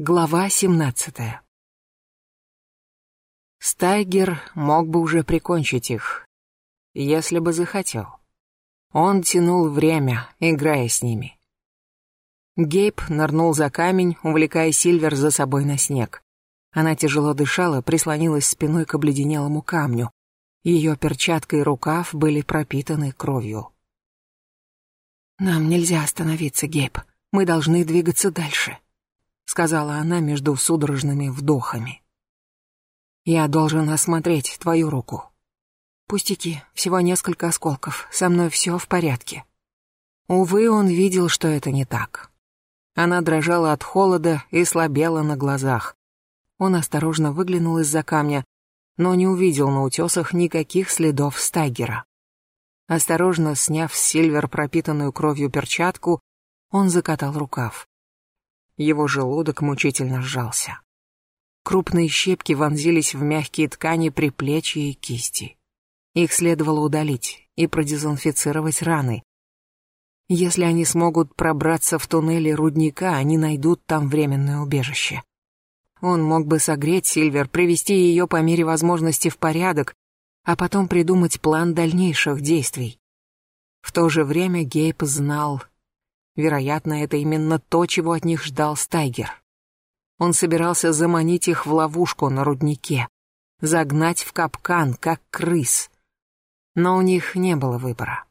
Глава 17 Стайгер мог бы уже прикончить их, если бы захотел. Он тянул время, играя с ними. Гейб нырнул за камень, увлекая Сильвер за собой на снег. Она тяжело дышала, прислонилась спиной к обледенелому камню. Ее перчатка и рукав были пропитаны кровью. «Нам нельзя остановиться, Гейб. Мы должны двигаться дальше», сказала она между судорожными вдохами. Я должен осмотреть твою руку. Пустяки, всего несколько осколков, со мной все в порядке. Увы, он видел, что это не так. Она дрожала от холода и слабела на глазах. Он осторожно выглянул из-за камня, но не увидел на утесах никаких следов стагера. Осторожно сняв с Сильвер пропитанную кровью перчатку, он закатал рукав. Его желудок мучительно сжался. Крупные щепки вонзились в мягкие ткани предплечья и кисти. Их следовало удалить и продезинфицировать раны. Если они смогут пробраться в туннели рудника, они найдут там временное убежище. Он мог бы согреть Сильвер, привести ее по мере возможности в порядок, а потом придумать план дальнейших действий. В то же время Гейб знал, Вероятно, это именно то, чего от них ждал Стайгер. Он собирался заманить их в ловушку на руднике, загнать в капкан, как крыс. Но у них не было выбора.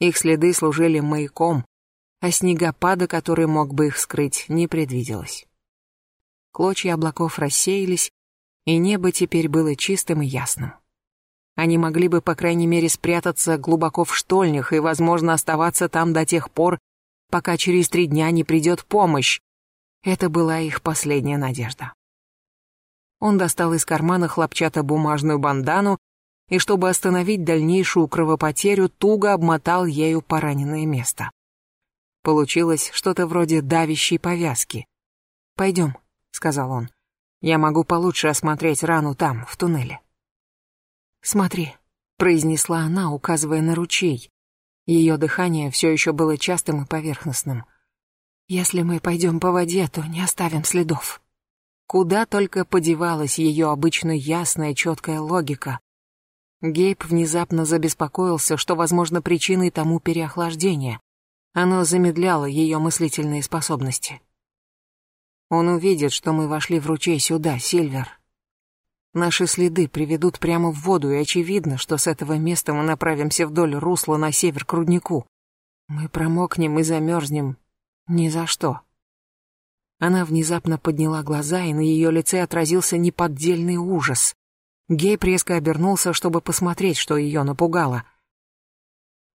Их следы служили маяком, а снегопада, который мог бы их скрыть, не предвиделось. Клочья облаков рассеялись, и небо теперь было чистым и ясным. Они могли бы, по крайней мере, спрятаться глубоко в штольнях и, возможно, оставаться там до тех пор, пока через три дня не придет помощь. Это была их последняя надежда. Он достал из кармана хлопчатобумажную бандану и, чтобы остановить дальнейшую кровопотерю, туго обмотал ею пораненное место. Получилось что-то вроде давящей повязки. «Пойдем», — сказал он. «Я могу получше осмотреть рану там, в туннеле». «Смотри», — произнесла она, указывая на ручей, ее дыхание все еще было частым и поверхностным. «Если мы пойдем по воде, то не оставим следов». Куда только подевалась ее обычно ясная, четкая логика. Гейб внезапно забеспокоился, что, возможно, причиной тому переохлаждение. Оно замедляло ее мыслительные способности. Он увидит, что мы вошли в ручей сюда, Сильвер, Наши следы приведут прямо в воду, и очевидно, что с этого места мы направимся вдоль русла на север к руднику. Мы промокнем и замерзнем. Ни за что. Она внезапно подняла глаза, и на ее лице отразился неподдельный ужас. Гей резко обернулся, чтобы посмотреть, что ее напугало.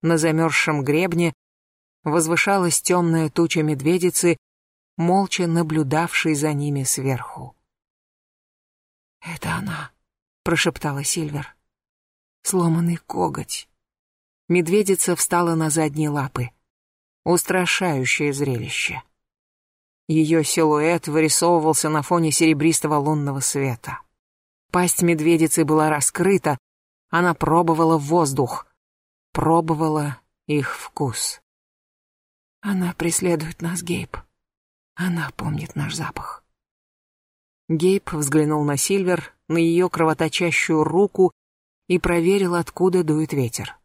На замерзшем гребне возвышалась темная туча медведицы, молча наблюдавшей за ними сверху. «Это она», — прошептала Сильвер. «Сломанный коготь». Медведица встала на задние лапы. Устрашающее зрелище. Ее силуэт вырисовывался на фоне серебристого лунного света. Пасть медведицы была раскрыта, она пробовала воздух, пробовала их вкус. Она преследует нас, Гейб. Она помнит наш запах. Гейб взглянул на Сильвер, на ее кровоточащую руку и проверил, откуда дует ветер.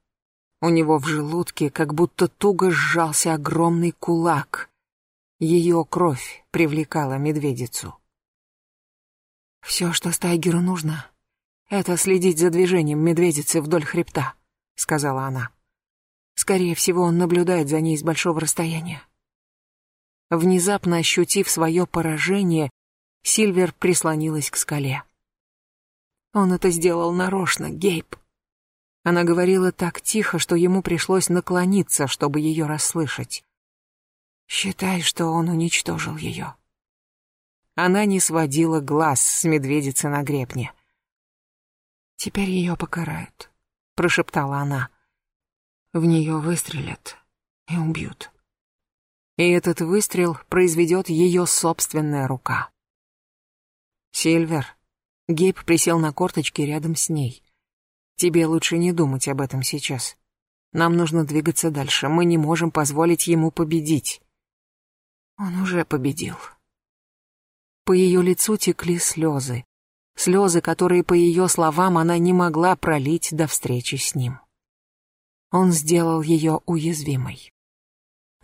У него в желудке как будто туго сжался огромный кулак. Ее кровь привлекала медведицу. «Все, что Стайгеру нужно, это следить за движением медведицы вдоль хребта», — сказала она. «Скорее всего, он наблюдает за ней с большого расстояния». Внезапно ощутив свое поражение, Сильвер прислонилась к скале. Он это сделал нарочно, Гейб. Она говорила так тихо, что ему пришлось наклониться, чтобы ее расслышать. Считай, что он уничтожил ее. Она не сводила глаз с медведицы на гребне. «Теперь ее покарают», — прошептала она. «В нее выстрелят и убьют». И этот выстрел произведет ее собственная рука. «Сильвер». Гейб присел на корточки рядом с ней. «Тебе лучше не думать об этом сейчас. Нам нужно двигаться дальше. Мы не можем позволить ему победить». «Он уже победил». По ее лицу текли слезы. Слезы, которые, по ее словам, она не могла пролить до встречи с ним. Он сделал ее уязвимой.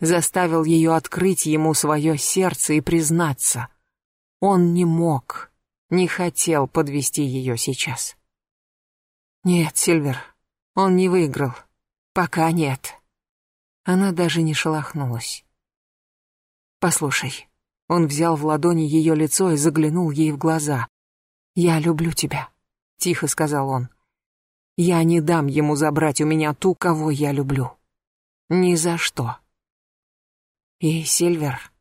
Заставил ее открыть ему свое сердце и признаться. Он не мог, не хотел подвести ее сейчас. Нет, Сильвер, он не выиграл. Пока нет. Она даже не шелохнулась. Послушай. Он взял в ладони ее лицо и заглянул ей в глаза. «Я люблю тебя», — тихо сказал он. «Я не дам ему забрать у меня ту, кого я люблю. Ни за что. И, Сильвер,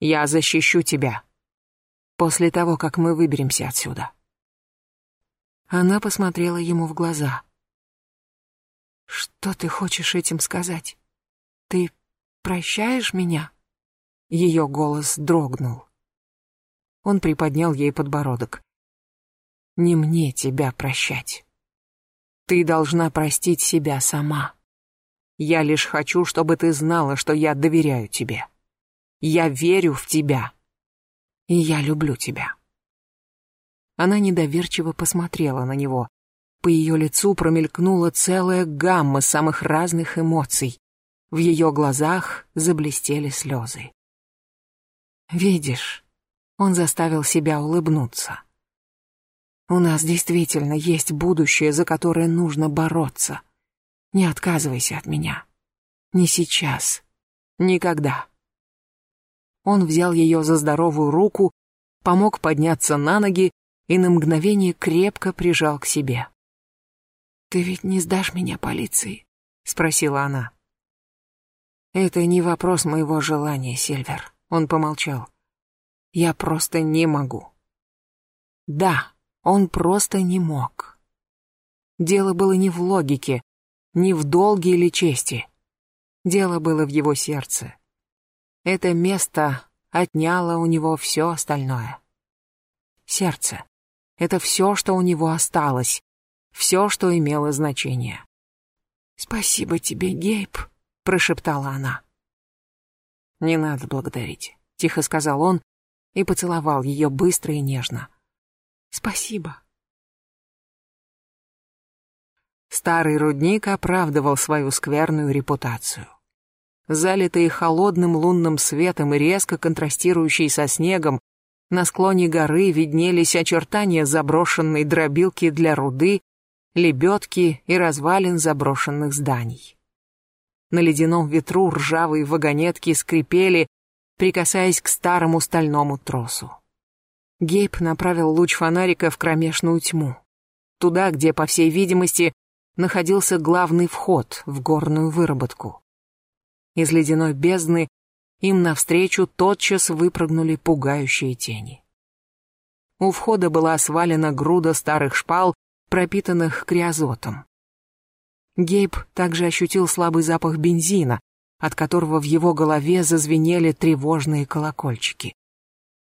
я защищу тебя. После того, как мы выберемся отсюда». Она посмотрела ему в глаза. «Что ты хочешь этим сказать? Ты прощаешь меня?» Ее голос дрогнул. Он приподнял ей подбородок. «Не мне тебя прощать. Ты должна простить себя сама. Я лишь хочу, чтобы ты знала, что я доверяю тебе. Я верю в тебя. И я люблю тебя». Она недоверчиво посмотрела на него. По ее лицу промелькнула целая гамма самых разных эмоций. В ее глазах заблестели слезы. «Видишь», — он заставил себя улыбнуться. «У нас действительно есть будущее, за которое нужно бороться. Не отказывайся от меня. Не сейчас. Никогда». Он взял ее за здоровую руку, помог подняться на ноги и на мгновение крепко прижал к себе. «Ты ведь не сдашь меня полиции?» — спросила она. «Это не вопрос моего желания, Сильвер», — он помолчал. «Я просто не могу». Да, он просто не мог. Дело было не в логике, не в долге или чести. Дело было в его сердце. Это место отняло у него все остальное. Сердце. Это все, что у него осталось, все, что имело значение. «Спасибо тебе, Гейб», — прошептала она. «Не надо благодарить», — тихо сказал он и поцеловал ее быстро и нежно. «Спасибо». Старый рудник оправдывал свою скверную репутацию. Залитый холодным лунным светом и резко контрастирующий со снегом, на склоне горы виднелись очертания заброшенной дробилки для руды, лебедки и развалин заброшенных зданий. На ледяном ветру ржавые вагонетки скрипели, прикасаясь к старому стальному тросу. Гейб направил луч фонарика в кромешную тьму. Туда, где, по всей видимости, находился главный вход в горную выработку. Из ледяной бездны им навстречу тотчас выпрыгнули пугающие тени. У входа была свалена груда старых шпал, пропитанных криозотом. Гейб также ощутил слабый запах бензина, от которого в его голове зазвенели тревожные колокольчики.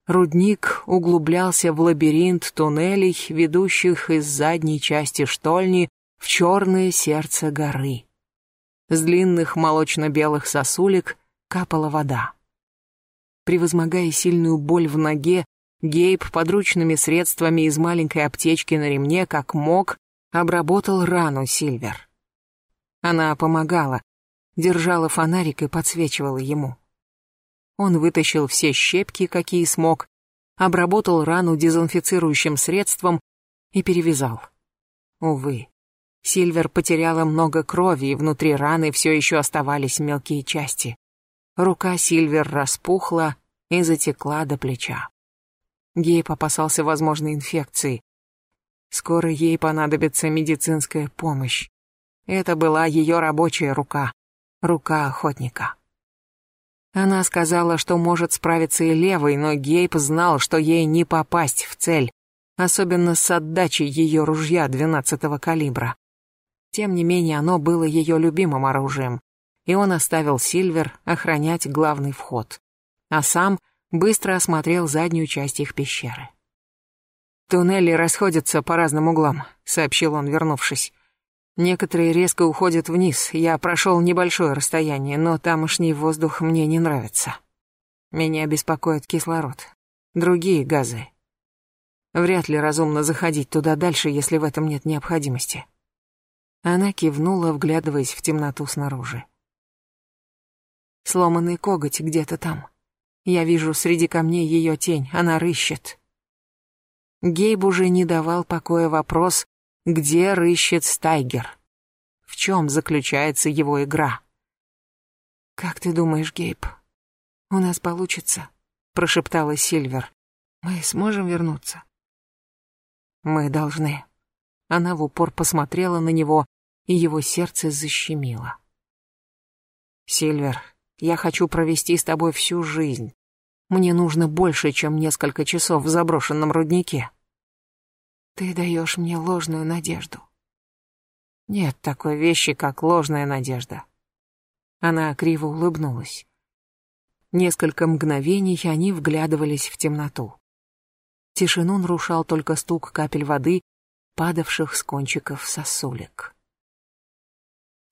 Рудник углублялся в лабиринт туннелей, ведущих из задней части штольни в черное сердце горы. С длинных молочно-белых сосулек капала вода. Превозмогая сильную боль в ноге, Гейб подручными средствами из маленькой аптечки на ремне, как мог, обработал рану Сильвер. Она помогала, держала фонарик и подсвечивала ему. Он вытащил все щепки, какие смог, обработал рану дезинфицирующим средством и перевязал. Увы, Сильвер потеряла много крови, и внутри раны все еще оставались мелкие части. Рука Сильвер распухла и затекла до плеча. Гейб опасался возможной инфекции. Скоро ей понадобится медицинская помощь. Это была ее рабочая рука, рука охотника. Она сказала, что может справиться и левой, но Гейб знал, что ей не попасть в цель, особенно с отдачей ее ружья 12-го калибра. Тем не менее, оно было ее любимым оружием, и он оставил Сильвер охранять главный вход, а сам быстро осмотрел заднюю часть их пещеры. «Туннели расходятся по разным углам», — сообщил он, вернувшись. «Некоторые резко уходят вниз. Я прошел небольшое расстояние, но тамошний воздух мне не нравится. Меня беспокоит кислород. Другие газы. Вряд ли разумно заходить туда дальше, если в этом нет необходимости. Она кивнула, вглядываясь в темноту снаружи. Сломанный коготь где-то там. Я вижу среди камней ее тень, она рыщет. Гейб уже не давал покоя вопрос, где рыщет Стайгер. В чем заключается его игра? «Как ты думаешь, Гейб, у нас получится?» — прошептала Сильвер. «Мы сможем вернуться?» «Мы должны». Она в упор посмотрела на него, и его сердце защемило. «Сильвер, я хочу провести с тобой всю жизнь. Мне нужно больше, чем несколько часов в заброшенном руднике». «Ты даешь мне ложную надежду». «Нет такой вещи, как ложная надежда». Она криво улыбнулась. Несколько мгновений они вглядывались в темноту. Тишину нарушал только стук капель воды, падавших с кончиков сосулек.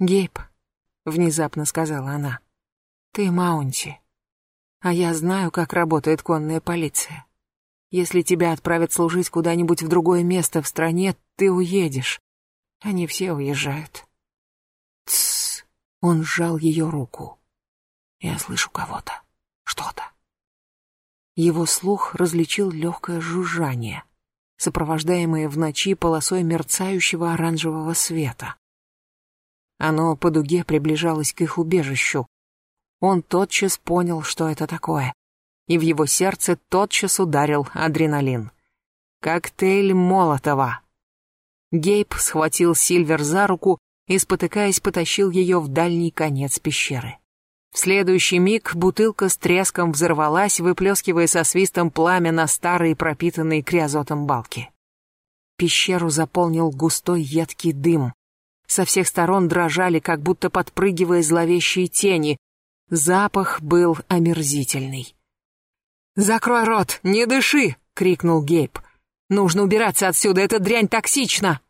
«Гейб», — внезапно сказала она, — «ты Маунти, а я знаю, как работает конная полиция. Если тебя отправят служить куда-нибудь в другое место в стране, ты уедешь. Они все уезжают». «Тссс», — он сжал ее руку. «Я слышу кого-то, что-то». Его слух различил легкое жужжание, сопровождаемое в ночи полосой мерцающего оранжевого света. Оно по дуге приближалось к их убежищу. Он тотчас понял, что это такое, и в его сердце тотчас ударил адреналин. Коктейль Молотова. Гейб схватил Сильвер за руку и, спотыкаясь, потащил ее в дальний конец пещеры. В следующий миг бутылка с треском взорвалась, выплескивая со свистом пламя на старые пропитанные криозотом балки. Пещеру заполнил густой едкий дым. Со всех сторон дрожали, как будто подпрыгивая зловещие тени. Запах был омерзительный. «Закрой рот, не дыши!» — крикнул Гейб. «Нужно убираться отсюда, эта дрянь токсична!»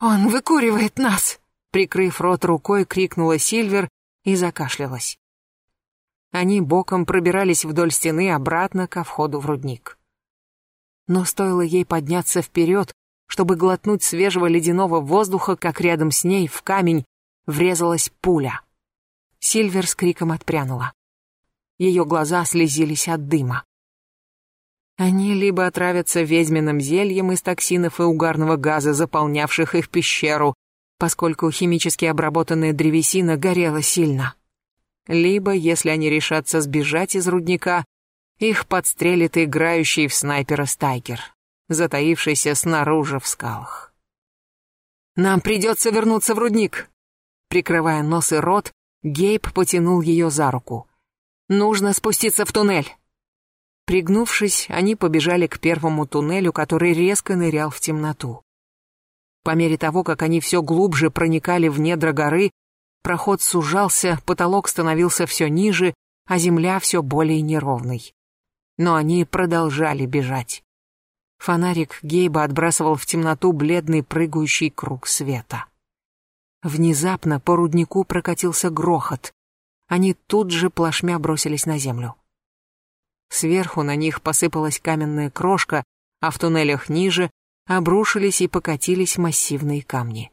«Он выкуривает нас!» Прикрыв рот рукой, крикнула Сильвер и закашлялась. Они боком пробирались вдоль стены обратно ко входу в рудник. Но стоило ей подняться вперед, чтобы глотнуть свежего ледяного воздуха, как рядом с ней в камень врезалась пуля. Сильвер с криком отпрянула. Ее глаза слезились от дыма. Они либо отравятся ведьминым зельем из токсинов и угарного газа, заполнявших их пещеру, поскольку химически обработанная древесина горела сильно, либо, если они решатся сбежать из рудника, их подстрелит играющий в снайпера Стайкер, затаившийся снаружи в скалах. «Нам придется вернуться в рудник!» Прикрывая нос и рот, Гейб потянул ее за руку. «Нужно спуститься в туннель!» Пригнувшись, они побежали к первому туннелю, который резко нырял в темноту. По мере того, как они все глубже проникали в недра горы, Проход сужался, потолок становился все ниже, а земля все более неровной. Но они продолжали бежать. Фонарик Гейба отбрасывал в темноту бледный прыгающий круг света. Внезапно по руднику прокатился грохот. Они тут же плашмя бросились на землю. Сверху на них посыпалась каменная крошка, а в туннелях ниже обрушились и покатились массивные камни.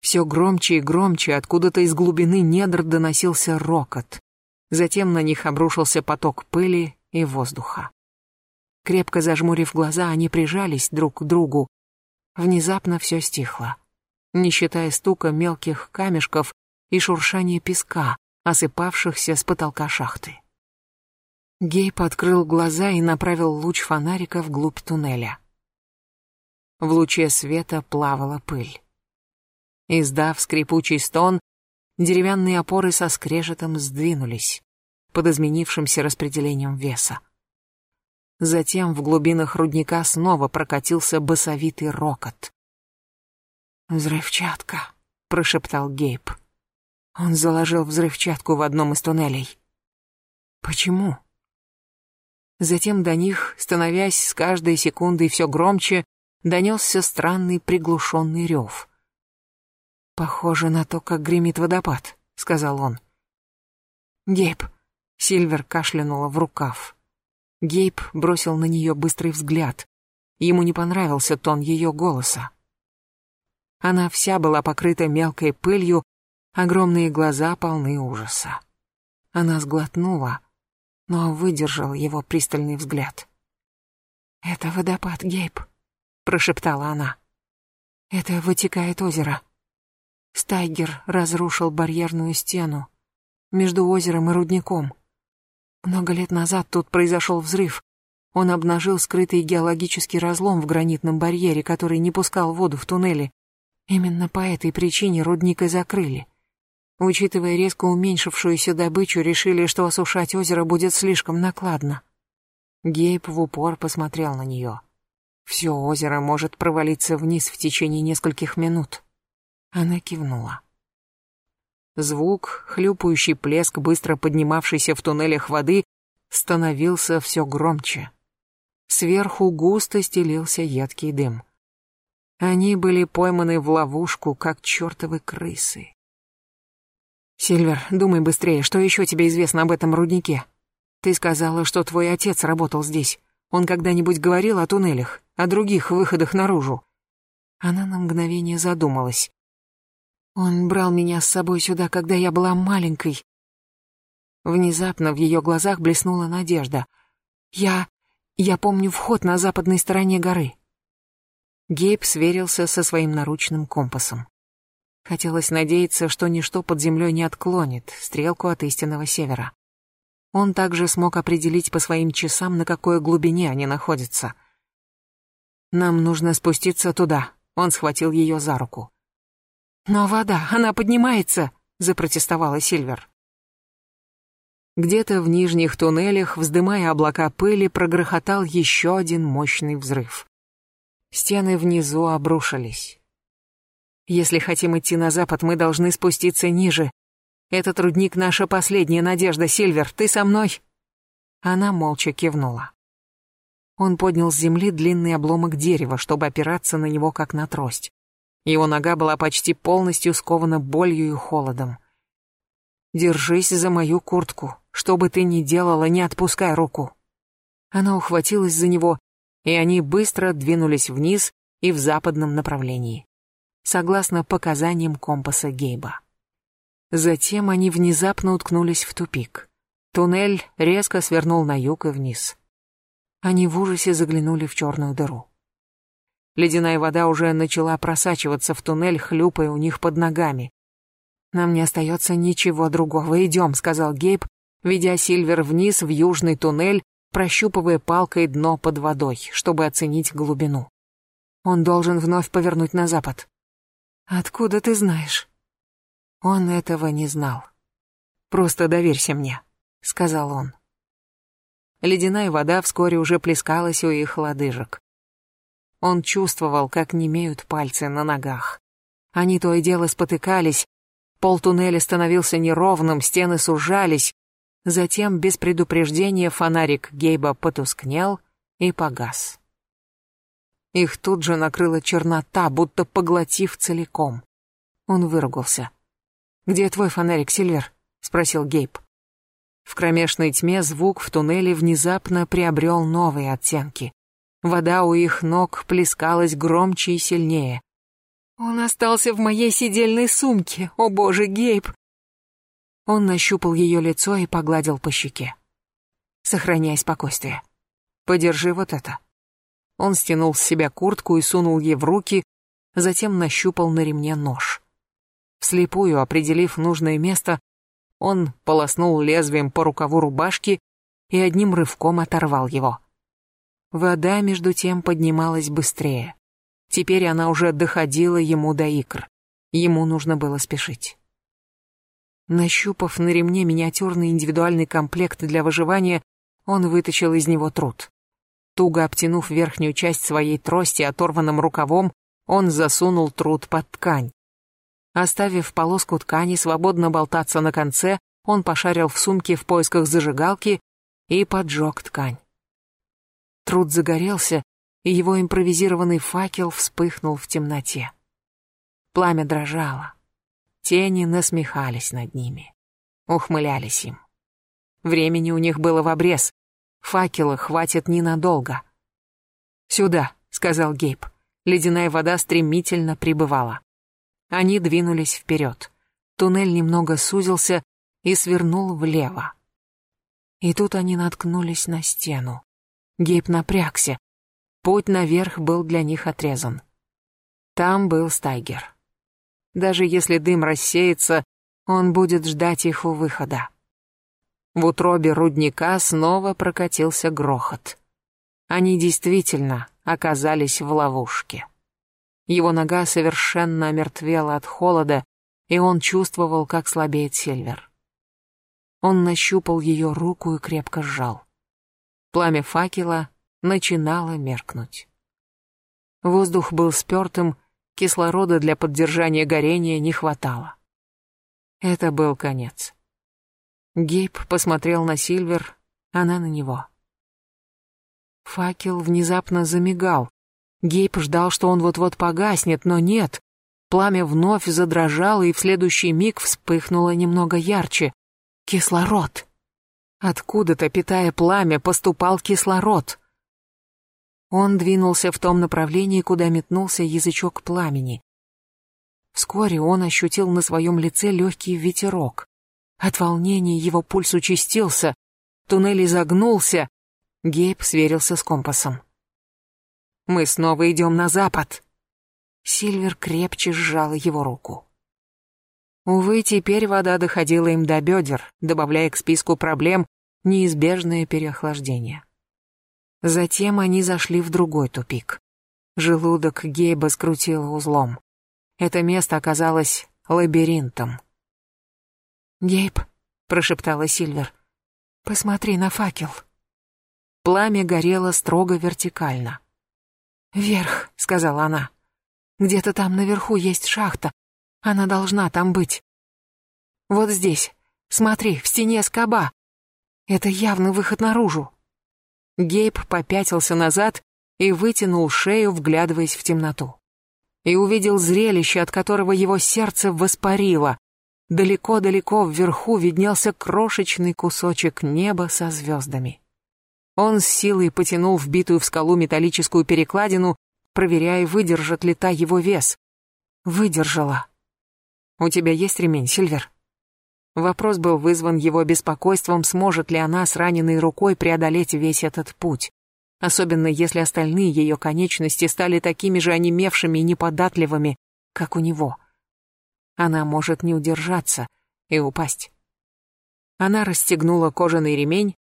Все громче и громче откуда-то из глубины недр доносился рокот. Затем на них обрушился поток пыли и воздуха. Крепко зажмурив глаза, они прижались друг к другу. Внезапно все стихло, не считая стука мелких камешков и шуршания песка, осыпавшихся с потолка шахты. Гейб открыл глаза и направил луч фонарика вглубь туннеля. В луче света плавала пыль. Издав скрипучий стон, деревянные опоры со скрежетом сдвинулись под изменившимся распределением веса. Затем в глубинах рудника снова прокатился басовитый рокот. «Взрывчатка», — прошептал Гейб. Он заложил взрывчатку в одном из туннелей. «Почему?» Затем до них, становясь с каждой секундой все громче, донесся странный приглушенный рев. «Похоже на то, как гремит водопад», — сказал он. «Гейб», — Сильвер кашлянула в рукав. Гейб бросил на нее быстрый взгляд. Ему не понравился тон ее голоса. Она вся была покрыта мелкой пылью, огромные глаза полны ужаса. Она сглотнула, но выдержал его пристальный взгляд. «Это водопад, Гейб», — прошептала она. «Это вытекает озеро. Стайгер разрушил барьерную стену между озером и рудником. Много лет назад тут произошел взрыв. Он обнажил скрытый геологический разлом в гранитном барьере, который не пускал воду в туннели. Именно по этой причине рудник и закрыли. Учитывая резко уменьшившуюся добычу, решили, что осушать озеро будет слишком накладно. Гейб в упор посмотрел на нее. Все озеро может провалиться вниз в течение нескольких минут. Она кивнула. Звук, хлюпающий плеск, быстро поднимавшийся в туннелях воды, становился все громче. Сверху густо стелился едкий дым. Они были пойманы в ловушку, как чертовы крысы. «Сильвер, думай быстрее, что еще тебе известно об этом руднике? Ты сказала, что твой отец работал здесь. Он когда-нибудь говорил о туннелях, о других выходах наружу?» Она на мгновение задумалась. Он брал меня с собой сюда, когда я была маленькой. Внезапно в ее глазах блеснула надежда. Я... я помню вход на западной стороне горы. Гейб сверился со своим наручным компасом. Хотелось надеяться, что ничто под землей не отклонит стрелку от истинного севера. Он также смог определить по своим часам, на какой глубине они находятся. «Нам нужно спуститься туда», — он схватил ее за руку. «Но вода, она поднимается!» — запротестовала Сильвер. Где-то в нижних туннелях, вздымая облака пыли, прогрохотал еще один мощный взрыв. Стены внизу обрушились. Если хотим идти на запад, мы должны спуститься ниже. Этот рудник — наша последняя надежда, Сильвер, ты со мной?» Она молча кивнула. Он поднял с земли длинный обломок дерева, чтобы опираться на него как на трость. Его нога была почти полностью скована болью и холодом. «Держись за мою куртку. Что бы ты ни делала, не отпускай руку». Она ухватилась за него, и они быстро двинулись вниз и в западном направлении, согласно показаниям компаса Гейба. Затем они внезапно уткнулись в тупик. Туннель резко свернул на юг и вниз. Они в ужасе заглянули в черную дыру. Ледяная вода уже начала просачиваться в туннель, хлюпая у них под ногами. «Нам не остается ничего другого. Идем», — сказал Гейб, ведя Сильвер вниз в южный туннель, прощупывая палкой дно под водой, чтобы оценить глубину. Он должен вновь повернуть на запад. «Откуда ты знаешь?» Он этого не знал. «Просто доверься мне», — сказал он. Ледяная вода вскоре уже плескалась у их лодыжек. Он чувствовал, как немеют пальцы на ногах. Они то и дело спотыкались, пол туннеля становился неровным, стены сужались. Затем, без предупреждения, фонарик Гейба потускнел и погас. Их тут же накрыла чернота, будто поглотив целиком. Он выругался. «Где твой фонарик, Сильвер?» — спросил Гейб. В кромешной тьме звук в туннеле внезапно приобрел новые оттенки. Вода у их ног плескалась громче и сильнее. «Он остался в моей сидельной сумке, о боже, Гейб!» Он нащупал ее лицо и погладил по щеке. «Сохраняй спокойствие. Подержи вот это». Он стянул с себя куртку и сунул ей в руки, затем нащупал на ремне нож. Вслепую определив нужное место, он полоснул лезвием по рукаву рубашки и одним рывком оторвал его. Вода, между тем, поднималась быстрее. Теперь она уже доходила ему до икр. Ему нужно было спешить. Нащупав на ремне миниатюрный индивидуальный комплект для выживания, он вытащил из него труд. Туго обтянув верхнюю часть своей трости оторванным рукавом, он засунул труд под ткань. Оставив полоску ткани свободно болтаться на конце, он пошарил в сумке в поисках зажигалки и поджег ткань. Труд загорелся, и его импровизированный факел вспыхнул в темноте. Пламя дрожало. Тени насмехались над ними, ухмылялись им. Времени у них было в обрез. Факела хватит ненадолго. «Сюда», — сказал Гейб. Ледяная вода стремительно прибывала. Они двинулись вперед. Туннель немного сузился и свернул влево. И тут они наткнулись на стену. Гейб напрягся. Путь наверх был для них отрезан. Там был Стайгер. Даже если дым рассеется, он будет ждать их у выхода. В утробе рудника снова прокатился грохот. Они действительно оказались в ловушке. Его нога совершенно омертвела от холода, и он чувствовал, как слабеет Сильвер. Он нащупал ее руку и крепко сжал. Пламя факела начинало меркнуть. Воздух был спертым, кислорода для поддержания горения не хватало. Это был конец. Гейб посмотрел на Сильвер, она на него. Факел внезапно замигал. Гейб ждал, что он вот-вот погаснет, но нет. Пламя вновь задрожало и в следующий миг вспыхнуло немного ярче. Кислород. Откуда-то, питая пламя, поступал кислород. Он двинулся в том направлении, куда метнулся язычок пламени. Вскоре он ощутил на своем лице легкий ветерок. От волнения его пульс участился, туннель изогнулся. Гейб сверился с компасом. «Мы снова идем на запад!» Сильвер крепче сжала его руку. Увы, теперь вода доходила им до бедер, добавляя к списку проблем неизбежное переохлаждение. Затем они зашли в другой тупик. Желудок Гейба скрутило узлом. Это место оказалось лабиринтом. «Гейб», — прошептала Сильвер, — «посмотри на факел». Пламя горело строго вертикально. «Вверх», — сказала она. «Где-то там наверху есть шахта. Она должна там быть. Вот здесь. Смотри, в стене скоба. Это явный выход наружу». Гейб попятился назад и вытянул шею, вглядываясь в темноту и увидел зрелище, от которого его сердце воспарило. Далеко-далеко вверху виднелся крошечный кусочек неба со звездами. Он с силой потянул вбитую в скалу металлическую перекладину, проверяя, выдержит ли та его вес. Выдержала. «У тебя есть ремень, Сильвер?» Вопрос был вызван его беспокойством, сможет ли она с раненой рукой преодолеть весь этот путь особенно если остальные ее конечности стали такими же онемевшими и неподатливыми, как у него. Она может не удержаться и упасть. Она расстегнула кожаный ремень,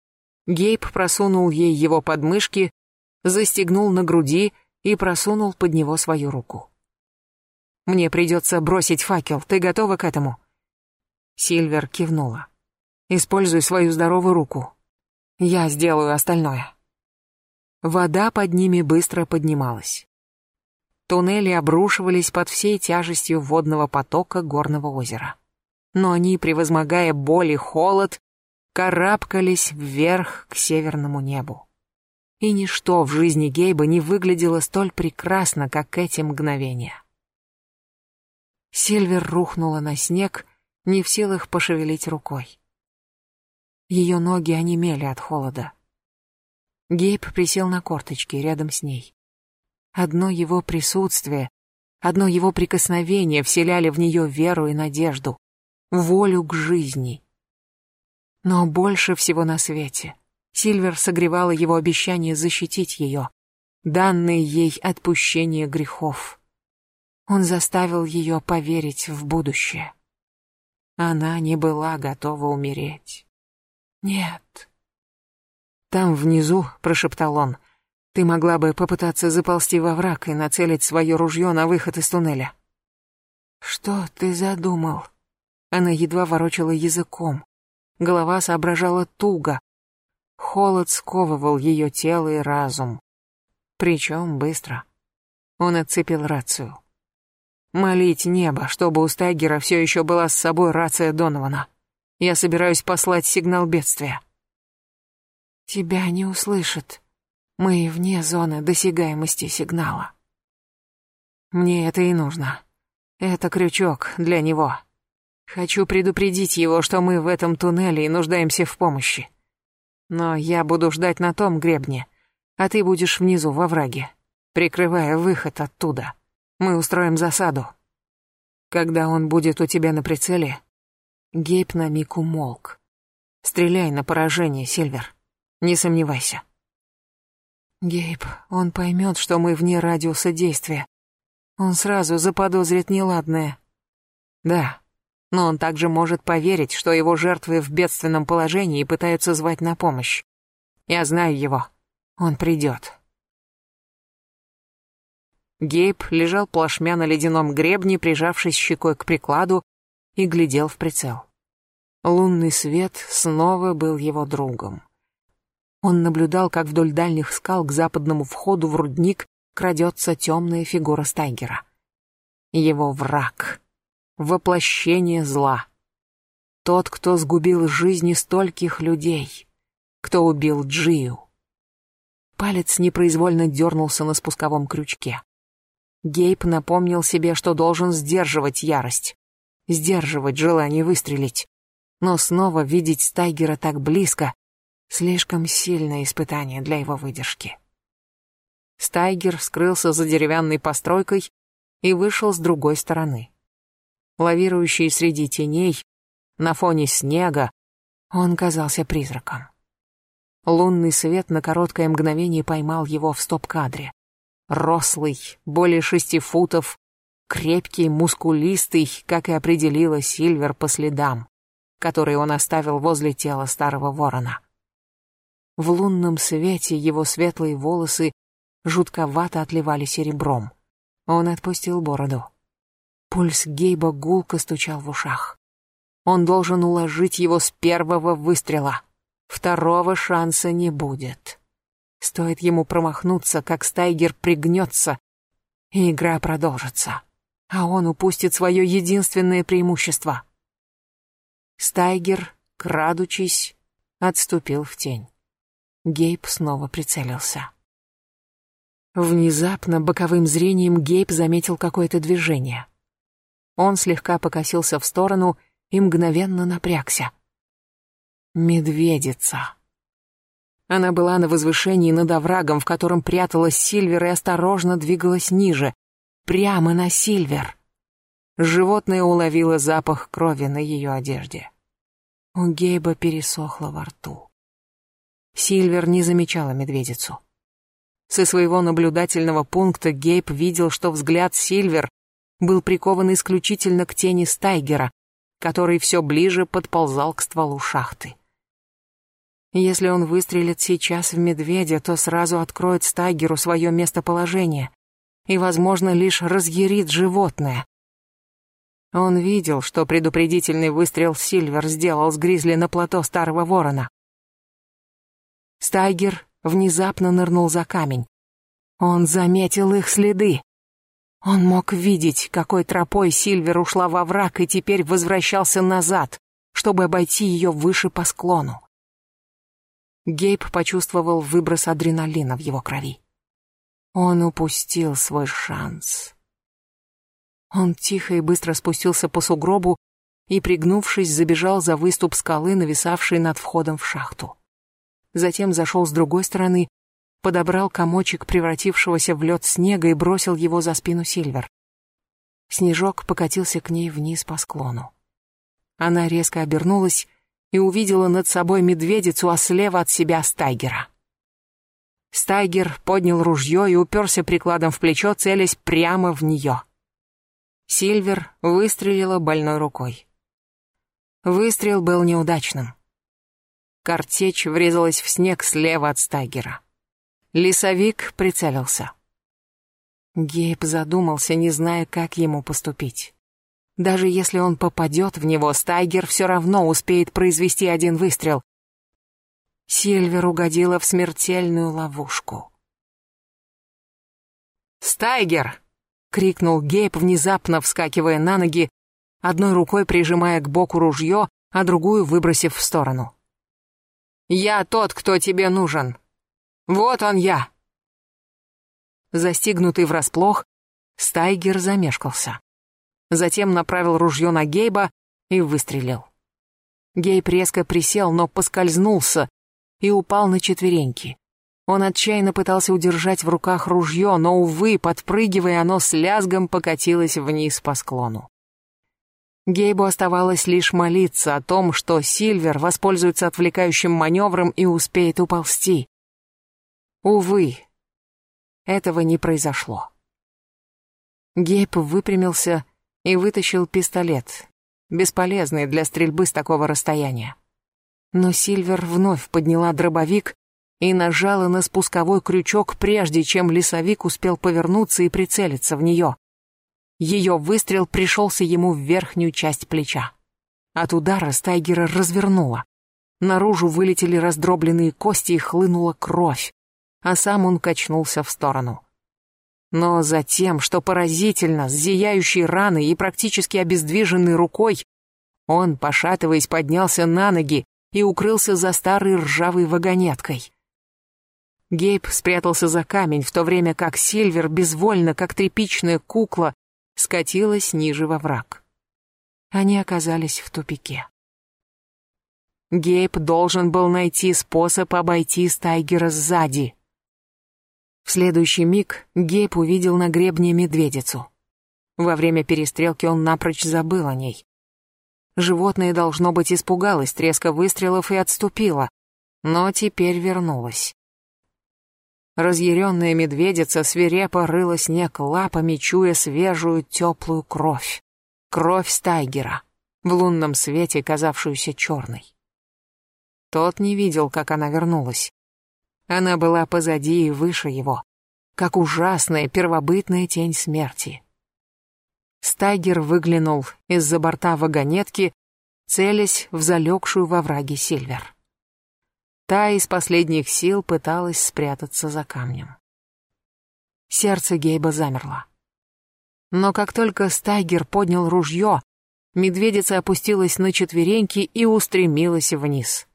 Гейб просунул ей его подмышки, застегнул на груди и просунул под него свою руку. «Мне придется бросить факел, ты готова к этому?» Сильвер кивнула. «Используй свою здоровую руку. Я сделаю остальное». Вода под ними быстро поднималась. Туннели обрушивались под всей тяжестью водного потока горного озера. Но они, превозмогая боль и холод, карабкались вверх к северному небу. И ничто в жизни Гейба не выглядело столь прекрасно, как эти мгновения. Сильвер рухнула на снег, не в силах пошевелить рукой. Ее ноги онемели от холода. Гейб присел на корточки рядом с ней. Одно его присутствие, одно его прикосновение вселяли в нее веру и надежду, волю к жизни. Но больше всего на свете Сильвер согревала его обещание защитить ее, данное ей отпущение грехов. Он заставил ее поверить в будущее. Она не была готова умереть. Нет, «Там, внизу», — прошептал он, — «ты могла бы попытаться заползти во враг и нацелить свое ружье на выход из туннеля». «Что ты задумал?» Она едва ворочала языком. Голова соображала туго. Холод сковывал ее тело и разум. Причем быстро. Он отцепил рацию. Молить небо, чтобы у Стайгера все еще была с собой рация Донована. Я собираюсь послать сигнал бедствия. Тебя не услышат. Мы вне зоны досягаемости сигнала. Мне это и нужно. Это крючок для него. Хочу предупредить его, что мы в этом туннеле и нуждаемся в помощи. Но я буду ждать на том гребне, а ты будешь внизу во враге, прикрывая выход оттуда. Мы устроим засаду. Когда он будет у тебя на прицеле, Гейб на миг умолк. Стреляй на поражение, Сильвер. Не сомневайся. Гейб, он поймет, что мы вне радиуса действия. Он сразу заподозрит неладное. Да, но он также может поверить, что его жертвы в бедственном положении и пытаются звать на помощь. Я знаю его. Он придет. Гейб лежал плашмя на ледяном гребне, прижавшись щекой к прикладу, и глядел в прицел. Лунный свет снова был его другом. Он наблюдал, как вдоль дальних скал к западному входу в рудник крадется темная фигура Стайгера. Его враг. Воплощение зла. Тот, кто сгубил жизни стольких людей. Кто убил Джию. Палец непроизвольно дернулся на спусковом крючке. Гейб напомнил себе, что должен сдерживать ярость. Сдерживать желание выстрелить. Но снова видеть Стайгера так близко Слишком сильное испытание для его выдержки. Стайгер скрылся за деревянной постройкой и вышел с другой стороны. Лавирующий среди теней, на фоне снега, он казался призраком. Лунный свет на короткое мгновение поймал его в стоп-кадре. Рослый, более шести футов, крепкий, мускулистый, как и определила Сильвер по следам, которые он оставил возле тела старого ворона. В лунном свете его светлые волосы жутковато отливали серебром. Он отпустил бороду. Пульс Гейба гулко стучал в ушах. Он должен уложить его с первого выстрела. Второго шанса не будет. Стоит ему промахнуться, как Стайгер пригнется, и игра продолжится. А он упустит свое единственное преимущество. Стайгер, крадучись, отступил в тень. Гейб снова прицелился. Внезапно боковым зрением Гейб заметил какое-то движение. Он слегка покосился в сторону и мгновенно напрягся. Медведица. Она была на возвышении над оврагом, в котором пряталась Сильвер и осторожно двигалась ниже, прямо на Сильвер. Животное уловило запах крови на ее одежде. У Гейба пересохло во рту. Сильвер не замечала медведицу. Со своего наблюдательного пункта Гейб видел, что взгляд Сильвер был прикован исключительно к тени Стайгера, который все ближе подползал к стволу шахты. Если он выстрелит сейчас в медведя, то сразу откроет Стайгеру свое местоположение и, возможно, лишь разъярит животное. Он видел, что предупредительный выстрел Сильвер сделал с Гризли на плато Старого Ворона. Стайгер внезапно нырнул за камень. Он заметил их следы. Он мог видеть, какой тропой Сильвер ушла во враг и теперь возвращался назад, чтобы обойти ее выше по склону. Гейб почувствовал выброс адреналина в его крови. Он упустил свой шанс. Он тихо и быстро спустился по сугробу и, пригнувшись, забежал за выступ скалы, нависавший над входом в шахту затем зашел с другой стороны, подобрал комочек превратившегося в лед снега и бросил его за спину Сильвер. Снежок покатился к ней вниз по склону. Она резко обернулась и увидела над собой медведицу, а слева от себя Стайгера. Стайгер поднял ружье и уперся прикладом в плечо, целясь прямо в нее. Сильвер выстрелила больной рукой. Выстрел был неудачным. Картечь врезалась в снег слева от Стайгера. Лесовик прицелился. Гейб задумался, не зная, как ему поступить. Даже если он попадет в него, Стайгер все равно успеет произвести один выстрел. Сильвер угодила в смертельную ловушку. «Стайгер!» — крикнул Гейб, внезапно вскакивая на ноги, одной рукой прижимая к боку ружье, а другую выбросив в сторону. Я тот, кто тебе нужен. Вот он я. Застигнутый врасплох, Стайгер замешкался. Затем направил ружье на Гейба и выстрелил. Гейб резко присел, но поскользнулся и упал на четвереньки. Он отчаянно пытался удержать в руках ружье, но, увы, подпрыгивая, оно с лязгом покатилось вниз по склону. Гейбу оставалось лишь молиться о том, что Сильвер воспользуется отвлекающим маневром и успеет уползти. Увы, этого не произошло. Гейб выпрямился и вытащил пистолет, бесполезный для стрельбы с такого расстояния. Но Сильвер вновь подняла дробовик и нажала на спусковой крючок, прежде чем лесовик успел повернуться и прицелиться в нее. Ее выстрел пришелся ему в верхнюю часть плеча. От удара Стайгера развернуло. Наружу вылетели раздробленные кости и хлынула кровь, а сам он качнулся в сторону. Но затем, что поразительно, с зияющей раной и практически обездвиженной рукой, он, пошатываясь, поднялся на ноги и укрылся за старой ржавой вагонеткой. Гейб спрятался за камень, в то время как Сильвер безвольно, как тряпичная кукла, скатилась ниже во враг. Они оказались в тупике. Гейб должен был найти способ обойти Стайгера сзади. В следующий миг Гейб увидел на гребне медведицу. Во время перестрелки он напрочь забыл о ней. Животное, должно быть, испугалось треска выстрелов и отступило, но теперь вернулось. Разъяренная медведица свирепо рыла снег лапами, чуя свежую теплую кровь. Кровь Стайгера, в лунном свете казавшуюся черной. Тот не видел, как она вернулась. Она была позади и выше его, как ужасная первобытная тень смерти. Стайгер выглянул из-за борта вагонетки, целясь в залегшую во враге Сильвер. Та из последних сил пыталась спрятаться за камнем. Сердце Гейба замерло. Но как только Стайгер поднял ружье, медведица опустилась на четвереньки и устремилась вниз.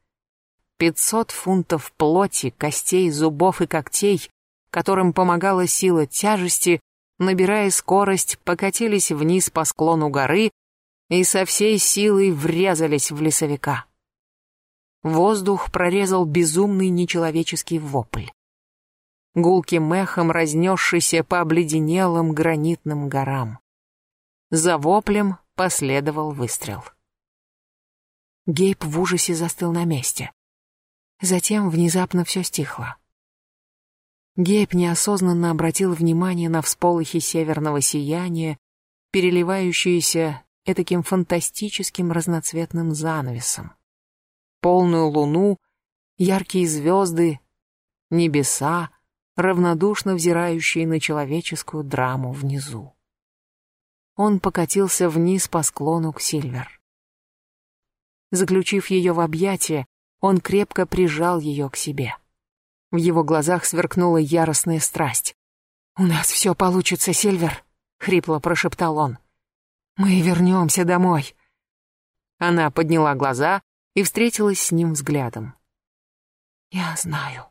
Пятьсот фунтов плоти, костей, зубов и когтей, которым помогала сила тяжести, набирая скорость, покатились вниз по склону горы и со всей силой врезались в лесовика. Воздух прорезал безумный нечеловеческий вопль. Гулким эхом разнесшийся по обледенелым гранитным горам. За воплем последовал выстрел. Гейб в ужасе застыл на месте. Затем внезапно все стихло. Гейб неосознанно обратил внимание на всполохи северного сияния, переливающиеся этаким фантастическим разноцветным занавесом полную луну, яркие звезды, небеса, равнодушно взирающие на человеческую драму внизу. Он покатился вниз по склону к Сильвер. Заключив ее в объятия, он крепко прижал ее к себе. В его глазах сверкнула яростная страсть. «У нас все получится, Сильвер», — хрипло прошептал он. «Мы вернемся домой». Она подняла глаза и встретилась с ним взглядом. «Я знаю»,